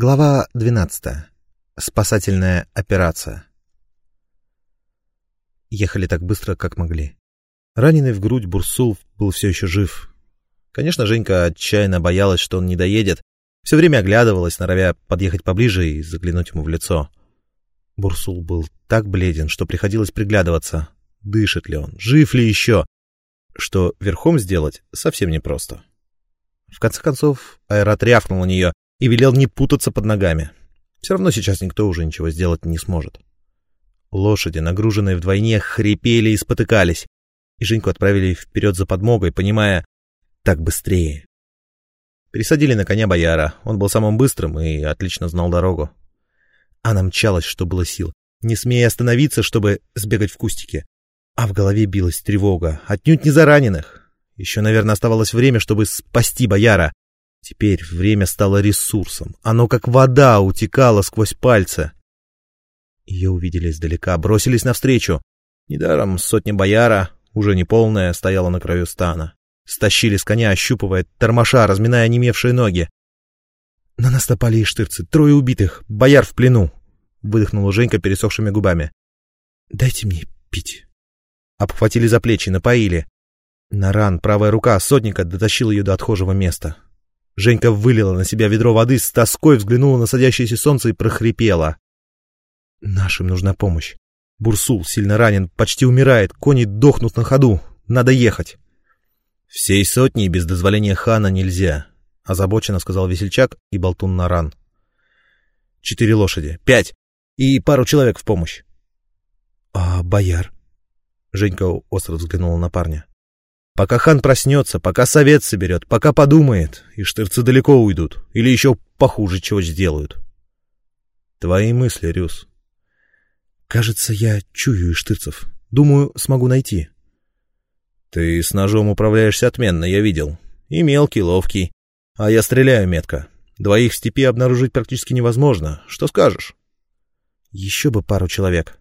Глава 12. Спасательная операция. Ехали так быстро, как могли. Раненый в грудь Бурсул был все еще жив. Конечно, Женька отчаянно боялась, что он не доедет. Все время оглядывалась, норовя подъехать поближе и заглянуть ему в лицо. Бурсул был так бледен, что приходилось приглядываться. Дышит ли он, жив ли еще? Что верхом сделать совсем непросто. В конце концов, Айрат рявкнул на нее — и велел не путаться под ногами. Все равно сейчас никто уже ничего сделать не сможет. Лошади, нагруженные вдвойне, хрипели и спотыкались, и Женьку отправили вперед за подмогой, понимая «так быстрее». Пересадили на коня бояра, он был самым быстрым и отлично знал дорогу. Она мчалась, что было сил, не смея остановиться, чтобы сбегать в кустики. А в голове билась тревога, отнюдь не за раненых. Еще, наверное, оставалось время, чтобы спасти бояра. Теперь время стало ресурсом. Оно как вода утекало сквозь пальцы. Ее увидели издалека, бросились навстречу. Недаром сотня бояра, уже не полная, стояла на краю стана. Стащили с коня, ощупывая тормоша, разминая онемевшие ноги. На нас напали иштырцы, трое убитых, бояр в плену. Выдохнула Женька пересохшими губами. «Дайте мне пить». Обхватили за плечи, напоили. Наран, правая рука сотника, дотащил ее до отхожего места. Женька вылила на себя ведро воды, с тоской взглянула на садящееся солнце и прохрипела. «Нашим нужна помощь. Бурсул сильно ранен, почти умирает, кони дохнут на ходу. Надо ехать». «Всей сотни без дозволения хана нельзя», — озабоченно сказал весельчак и болтун Наран. «Четыре лошади. Пять. И пару человек в помощь». «А бояр?» Женька остро взглянула на парня. Пока хан проснется, пока совет соберет, пока подумает, и штырцы далеко уйдут, или еще похуже чего сделают. Твои мысли, Рюс. Кажется, я чую иштырцев. Думаю, смогу найти. Ты с ножом управляешься отменно, я видел. И мелкий, ловкий. А я стреляю метко. Двоих в степи обнаружить практически невозможно. Что скажешь? Еще бы пару человек.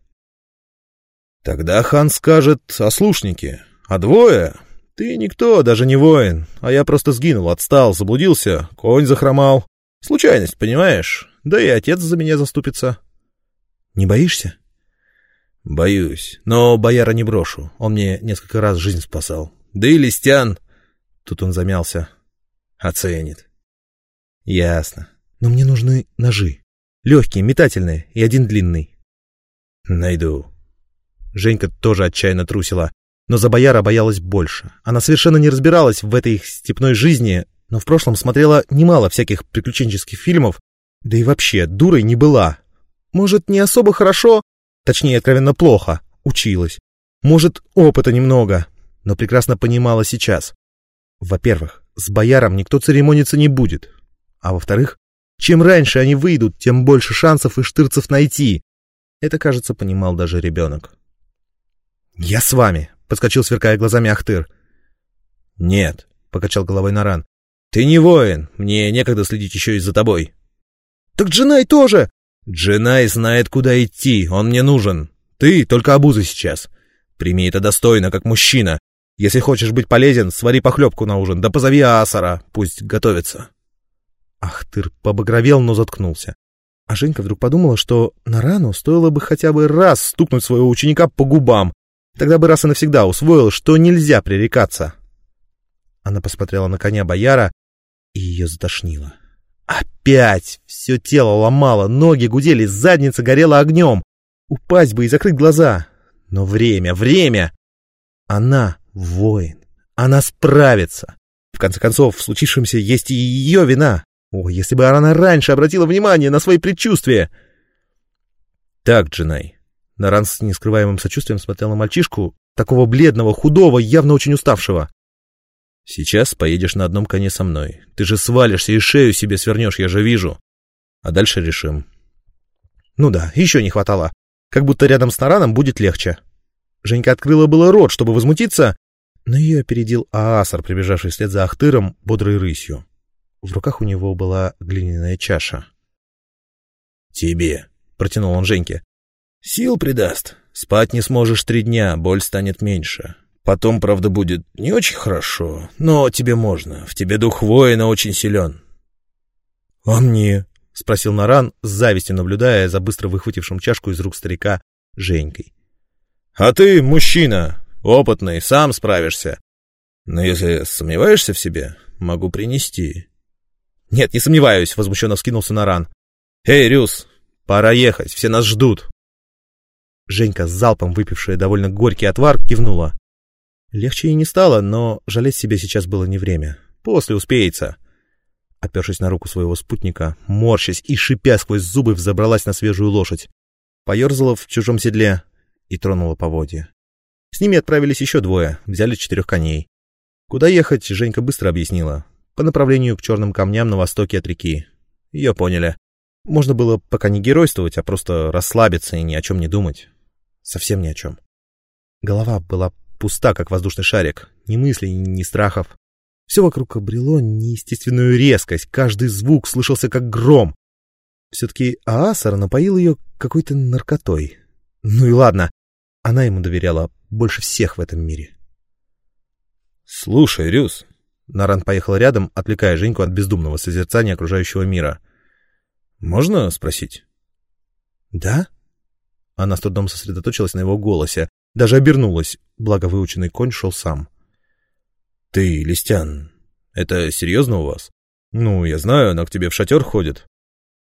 Тогда хан скажет ослушники. А двое ты никто, даже не воин, а я просто сгинул, отстал, заблудился, конь захромал. Случайность, понимаешь? Да и отец за меня заступится. Не боишься? Боюсь, но бояра не брошу. Он мне несколько раз жизнь спасал. Да и Листян... Тут он замялся. Оценит. Ясно. Но мне нужны ножи. Легкие, метательные и один длинный. Найду. Женька тоже отчаянно трусила. Но за бояра боялась больше. Она совершенно не разбиралась в этой степной жизни, но в прошлом смотрела немало всяких приключенческих фильмов, да и вообще дурой не была. Может, не особо хорошо, точнее, откровенно плохо, училась. Может, опыта немного, но прекрасно понимала сейчас. Во-первых, с бояром никто церемониться не будет. А во-вторых, чем раньше они выйдут, тем больше шансов и штырцев найти. Это, кажется, понимал даже ребенок. «Я с вами», — подскочил, сверкая глазами Ахтыр. «Нет», — покачал головой Наран. «Ты не воин, мне некогда следить еще и за тобой». «Так Джинай тоже!» «Джинай знает, куда идти, он мне нужен. Ты только обуза сейчас. Прими это достойно, как мужчина. Если хочешь быть полезен, свари похлебку на ужин, да позови Асара, пусть готовится». Ахтыр побагровел, но заткнулся. А Женька вдруг подумала, что Нарану стоило бы хотя бы раз стукнуть своего ученика по губам, Тогда бы раз и навсегда усвоил, что нельзя пререкаться. Она посмотрела на коня бояра, и ее затошнило. Опять! Все тело ломало, ноги гудели, задница горела огнем. Упасть бы и закрыть глаза. Но время, время! Она воин. Она справится. В конце концов, в случившемся есть и ее вина. О, если бы она раньше обратила внимание на свои предчувствия! Так, Джинай, Наран с нескрываемым сочувствием смотрел на мальчишку, такого бледного, худого, явно очень уставшего. «Сейчас поедешь на одном коне со мной. Ты же свалишься и шею себе свернешь, я же вижу. А дальше решим». «Ну да, еще не хватало. Как будто рядом с Нараном будет легче». Женька открыла было рот, чтобы возмутиться, но ее опередил Аасар, прибежавший вслед за Ахтыром бодрой рысью. В руках у него была глиняная чаша. «Тебе», — протянул он Женьке. Сил придаст. Спать не сможешь три дня, боль станет меньше. Потом, правда, будет не очень хорошо, но тебе можно. В тебе дух воина очень силен. — А мне? — спросил Наран, с завистью наблюдая за быстро выхватившим чашку из рук старика Женькой. «А ты мужчина, опытный, сам справишься. Но если сомневаешься в себе, могу принести». «Нет, не сомневаюсь», — возмущенно вскинулся Наран. «Эй, Рюс, пора ехать, все нас ждут». Женька, залпом выпившая довольно горький отвар, кивнула. Легче ей не стало, но жалеть себя сейчас было не время. После успеется. Опершись на руку своего спутника, морщась и шипя сквозь зубы, взобралась на свежую лошадь. Поерзала в чужом седле и тронула поводья. С ними отправились еще двое, взяли четырех коней. Куда ехать, Женька быстро объяснила. По направлению к черным камням на востоке от реки. Ее поняли. Можно было пока не геройствовать, а просто расслабиться и ни о чем не думать. Совсем ни о чем. Голова была пуста, как воздушный шарик. Ни мыслей, ни страхов. Все вокруг обрело неестественную резкость, каждый звук слышался как гром. Все-таки Аасар напоил ее какой-то наркотой. Ну и ладно, она ему доверяла больше всех в этом мире. «Слушай, Рюс...» Наран поехал рядом, отвлекая Женьку от бездумного созерцания окружающего мира. «Можно спросить?» «Да?» Она с трудом сосредоточилась на его голосе, даже обернулась, благо выученный конь шел сам. «Ты, Листян, это серьезно у вас? Ну, я знаю, она к тебе в шатер ходит.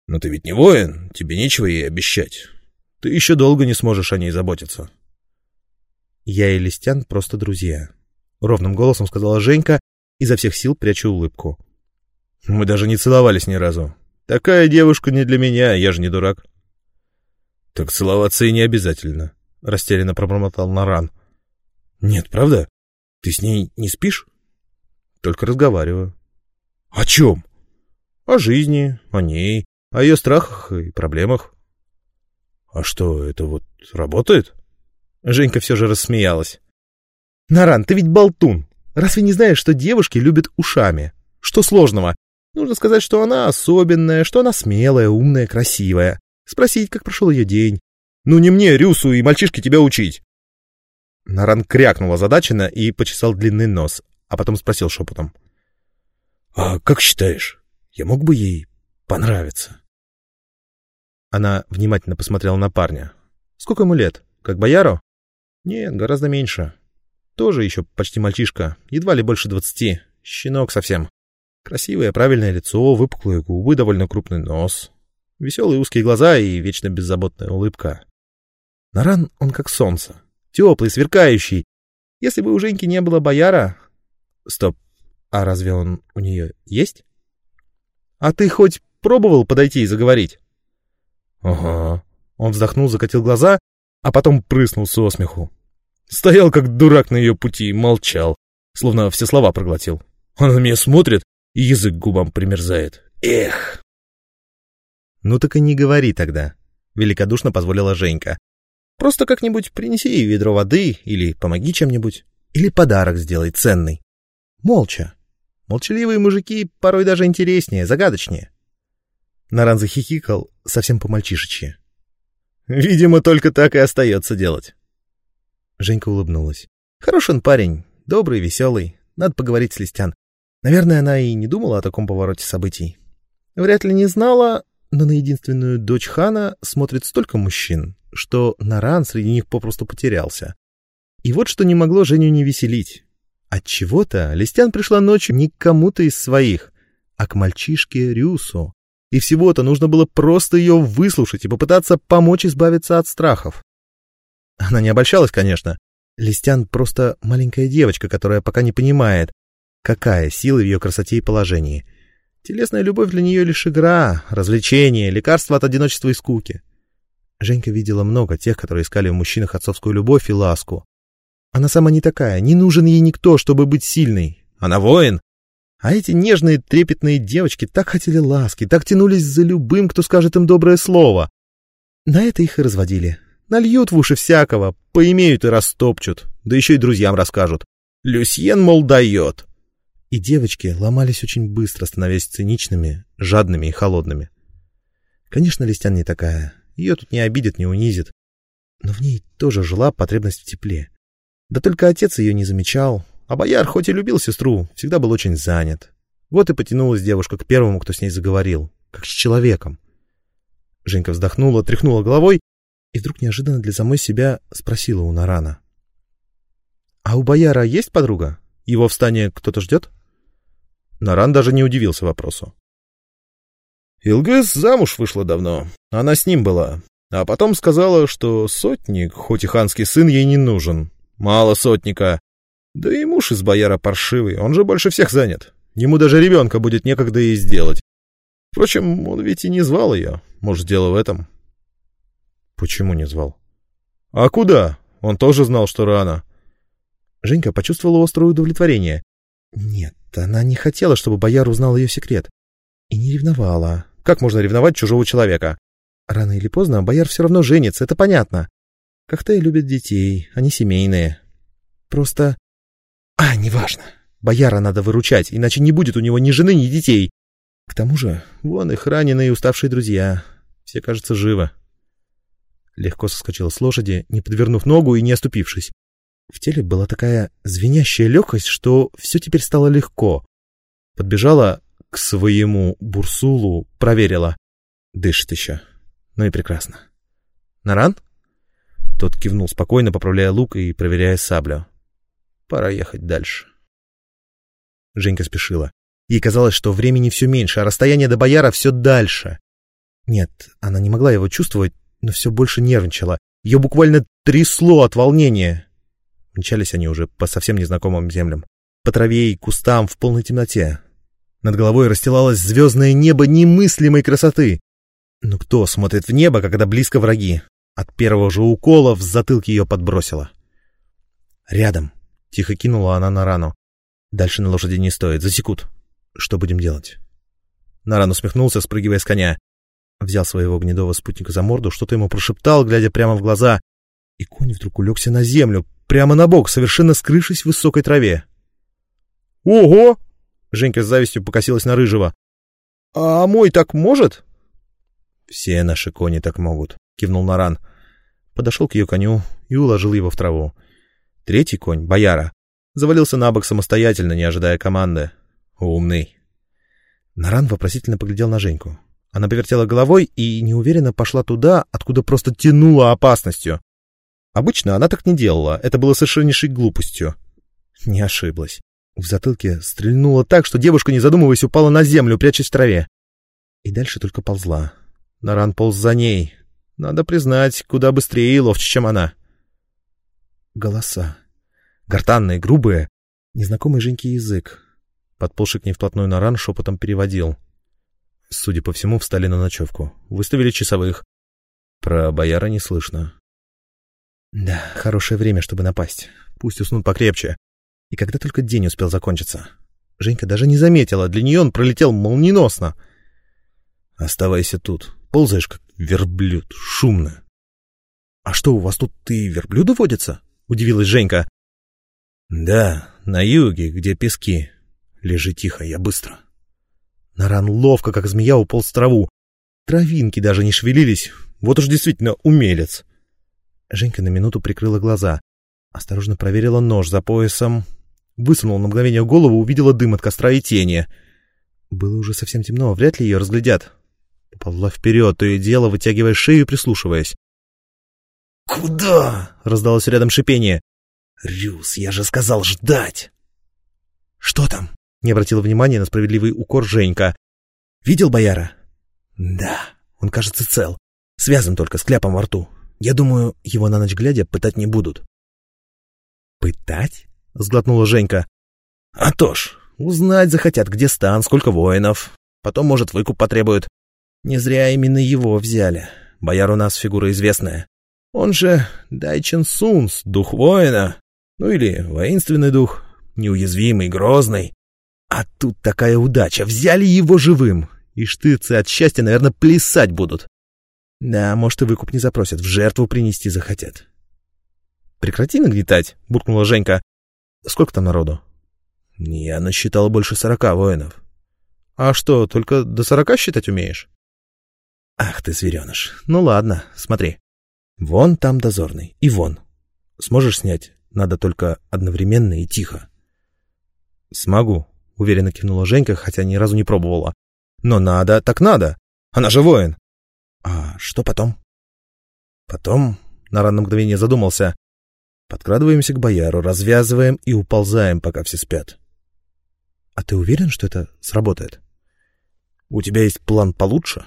Но ты ведь не воин, тебе нечего ей обещать. Ты еще долго не сможешь о ней заботиться». «Я и Листян просто друзья», — ровным голосом сказала Женька, изо всех сил пряча улыбку. «Мы даже не целовались ни разу. Такая девушка не для меня, я же не дурак». «Так целоваться и не обязательно», — растерянно пробормотал Наран. «Нет, правда? Ты с ней не спишь?» Только разговариваю. О чем? О жизни, о ней, о ее страхах и проблемах. А что, это вот работает? Женька все же рассмеялась. Наран, ты ведь болтун. Разве не знаешь, что девушки любят ушами? Что сложного? Нужно сказать, что она особенная, что она смелая, умная, красивая. Спросить, как прошел ее день. Ну не мне, Рюсу и мальчишке тебя учить. Наран крякнул озадаченно и почесал длинный нос, а потом спросил шепотом. — А как считаешь, я мог бы ей понравиться? Она внимательно посмотрела на парня. — Сколько ему лет? Как бояру? — Нет, гораздо меньше. Тоже еще почти мальчишка, едва ли больше двадцати. Щенок совсем. Красивое, правильное лицо, выпуклые губы, довольно крупный нос. Веселые узкие глаза и вечно беззаботная улыбка. Наран он как солнце. Теплый, сверкающий. Если бы у Женьки не было бояра, Стоп. А разве он у нее есть? А ты хоть пробовал подойти и заговорить? Ага. Он вздохнул, закатил глаза, а потом прыснул со смеху. Стоял как дурак на ее пути и молчал, словно все слова проглотил. Она на меня смотрит и язык губам примерзает. Эх! Ну так и не говори тогда, великодушно позволила Женька. Просто как-нибудь принеси ей ведро воды или помоги чем-нибудь. Или подарок сделай ценный. Молча. Молчаливые мужики порой даже интереснее, загадочнее. Наран захихикал совсем по-мальчишечьи. Видимо, только так и остается делать. Женька улыбнулась. Хороший он парень, добрый, веселый. Надо поговорить с Листян. Наверное, она и не думала о таком повороте событий. Вряд ли не знала, но на единственную дочь хана смотрит столько мужчин, что Наран среди них попросту потерялся. И вот что не могло Женю не веселить. От чего то Листян пришла ночью не к кому-то из своих, а к мальчишке Рюсу. И всего-то нужно было просто ее выслушать и попытаться помочь избавиться от страхов. Она не обольщалась, конечно. Листян просто маленькая девочка, которая пока не понимает, какая сила в ее красоте и положении. Телесная любовь для нее лишь игра, развлечение, лекарство от одиночества и скуки. Женька видела много тех, которые искали в мужчинах отцовскую любовь и ласку. Она сама не такая, не нужен ей никто, чтобы быть сильной. Она воин. А эти нежные, трепетные девочки так хотели ласки, так тянулись за любым, кто скажет им доброе слово. На это их и разводили. Нальют в уши всякого, поимеют и растопчут, да еще и друзьям расскажут. Люсьен, мол, дает. И девочки ломались очень быстро, становясь циничными, жадными и холодными. Конечно, Листян не такая. Ее тут не обидит, не унизит. Но в ней тоже жила потребность в тепле. Да только отец ее не замечал, а бояр, хоть и любил сестру, всегда был очень занят. Вот и потянулась девушка к первому, кто с ней заговорил. как с человеком. Женька вздохнула, тряхнула головой и вдруг неожиданно для самой себя спросила у Нарана. «А у бояра есть подруга? Его в стане кто-то ждет?» Наран даже не удивился вопросу. Илгэс замуж вышла давно. Она с ним была. А потом сказала, что сотник, хоть и ханский сын, ей не нужен. Мало сотника. Да и муж из бояра паршивый, он же больше всех занят. Ему даже ребенка будет некогда ей сделать. Впрочем, он ведь и не звал ее. Может, дело в этом. Почему не звал? А куда? Он тоже знал, что рано. Женька почувствовала острое удовлетворение. Нет, она не хотела, чтобы бояр узнал ее секрет. И не ревновала. Как можно ревновать чужого человека? Рано или поздно бояр все равно женится, это понятно. Как-то и любят детей, они семейные. Просто... А, неважно. Бояра надо выручать, иначе не будет у него ни жены, ни детей. К тому же, вон их раненые и уставшие друзья. Все, кажется, живы. Легко соскочила с лошади, не подвернув ногу и не оступившись. В теле была такая звенящая легкость, что все теперь стало легко. Подбежала к своему бурсулу, проверила. Дышит еще. Ну и прекрасно. Наран? Тот кивнул спокойно, поправляя лук и проверяя саблю. Пора ехать дальше. Женька спешила. Ей казалось, что времени все меньше, а расстояние до бояра все дальше. Нет, она не могла его чувствовать, но все больше нервничала. Ее буквально трясло от волнения. Мчались они уже по совсем незнакомым землям. По траве и кустам в полной темноте. Над головой расстилалось звездное небо немыслимой красоты. Но кто смотрит в небо, когда близко враги? От первого же укола в затылке ее подбросило. «Рядом», — тихо кинула она на рану. «Дальше на лошади не стоит, засекут. Что будем делать?» Наран усмехнулся, спрыгивая с коня. Взял своего гнедого спутника за морду, что-то ему прошептал, глядя прямо в глаза. И конь вдруг улегся на землю, прямо на бок, совершенно скрывшись в высокой траве. «Ого!» Женька с завистью покосилась на Рыжего. «А мой так может?» «Все наши кони так могут», — кивнул Наран. Подошел к ее коню и уложил его в траву. Третий конь, Бояра, завалился на бок самостоятельно, не ожидая команды. Умный. Наран вопросительно поглядел на Женьку. Она повертела головой и неуверенно пошла туда, откуда просто тянула опасностью. Обычно она так не делала, это было совершеннейшей глупостью. Не ошиблась. В затылке стрельнуло так, что девушка, не задумываясь, упала на землю, прячась в траве. И дальше только ползла. Наран полз за ней. Надо признать, куда быстрее и ловче, чем она. Голоса. Гортанные, грубые. Незнакомый Женьке язык. Подползший к ней вплотную Наран шепотом переводил. Судя по всему, встали на ночевку. Выставили часовых. Про бояра не слышно. Да, хорошее время, чтобы напасть. Пусть уснут покрепче. И когда только день успел закончиться. Женька даже не заметила, для нее он пролетел молниеносно. «Оставайся тут. Ползаешь, как верблюд. Шумно». «А что, у вас тут и верблюды водятся?» — удивилась Женька. «Да, на юге, где пески. Лежи тихо, я быстро». Наран ловко, как змея, уполз в траву. Травинки даже не шевелились. Вот уж действительно умелец. Женька на минуту прикрыла глаза. Осторожно проверила нож за поясом. Высунула на мгновение голову, увидела дым от костра и тени. Было уже совсем темно, вряд ли ее разглядят. Поползла вперед, то и дело, вытягивая шею и прислушиваясь. «Куда?» — раздалось рядом шипение. «Рюс, я же сказал ждать!» «Что там?» — не обратила внимания на справедливый укор Женька. «Видел бояра?» «Да, он, кажется, цел. Связан только с кляпом во рту. Я думаю, его на ночь глядя пытать не будут». «Пытать?» — сглотнула Женька. «А то ж, узнать захотят, где стан, сколько воинов. Потом, может, выкуп потребуют. Не зря именно его взяли. Бояр у нас фигура известная. Он же Дайчен Сунс, дух воина. Ну или воинственный дух, неуязвимый, грозный. А тут такая удача, взяли его живым. И штыцы от счастья, наверное, плясать будут. Да, может, и выкуп не запросят, в жертву принести захотят. «Прекрати нагнетать», — буркнула Женька. «Сколько там народу?» «Я насчитал больше сорока воинов». «А что, только до сорока считать умеешь?» «Ах ты, звереныш. Ну ладно, смотри. Вон там дозорный, и вон. Сможешь снять? Надо только одновременно и тихо». «Смогу», — уверенно кивнула Женька, хотя ни разу не пробовала. «Но надо, так надо. Она же воин. А что потом? Потом, Наран на мгновение задумался, подкрадываемся к бояру, развязываем и уползаем, пока все спят. А ты уверен, что это сработает? У тебя есть план получше?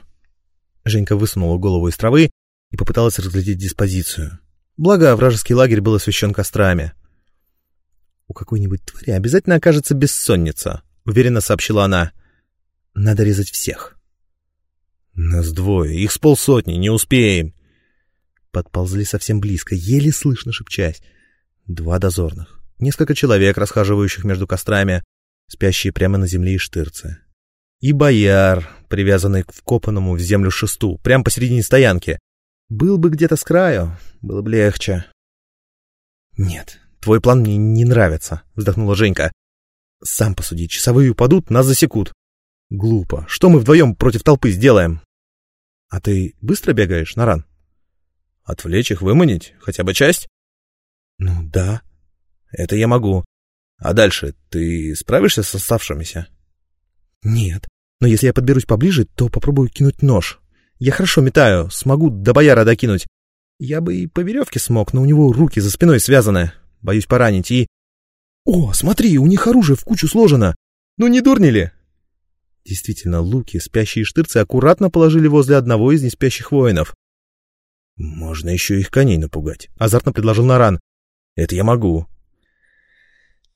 Женька высунула голову из травы и попыталась разглядеть диспозицию. Благо, вражеский лагерь был освещен кострами. «У какой-нибудь твари обязательно окажется бессонница», — уверенно сообщила она. «Надо резать всех». «Нас двое, их с полсотни, не успеем». Подползли совсем близко, еле слышно шепчась. Два дозорных, несколько человек, расхаживающих между кострами, спящие прямо на земле и штырцы. И бояр, привязанный к вкопанному в землю шесту, прямо посередине стоянки. Был бы где-то с краю, было бы легче. «Нет, твой план мне не нравится», — вздохнула Женька. «Сам посуди, часовые упадут, нас засекут. Глупо. Что мы вдвоем против толпы сделаем?» «А ты быстро бегаешь, Наран?» «Отвлечь их, выманить? Хотя бы часть?» «Ну да». «Это я могу. А дальше ты справишься с оставшимися?» «Нет. Но если я подберусь поближе, то попробую кинуть нож. Я хорошо метаю, смогу до бояра докинуть. Я бы и по веревке смог, но у него руки за спиной связаны. Боюсь поранить и... О, смотри, у них оружие в кучу сложено. Ну не дурнили? Действительно, луки, спящие штырцы аккуратно положили возле одного из неспящих воинов. «Можно еще их коней напугать», — азартно предложил Наран. «Это я могу».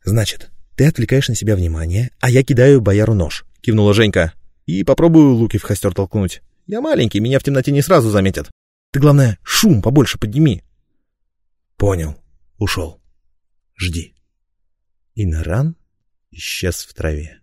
«Значит, ты отвлекаешь на себя внимание, а я кидаю бояру нож», — кивнула Женька. «И попробую луки в костер толкнуть. Я маленький, меня в темноте не сразу заметят. Ты, главное, шум побольше подними. Понял. Ушел. Жди. И Наран исчез в траве.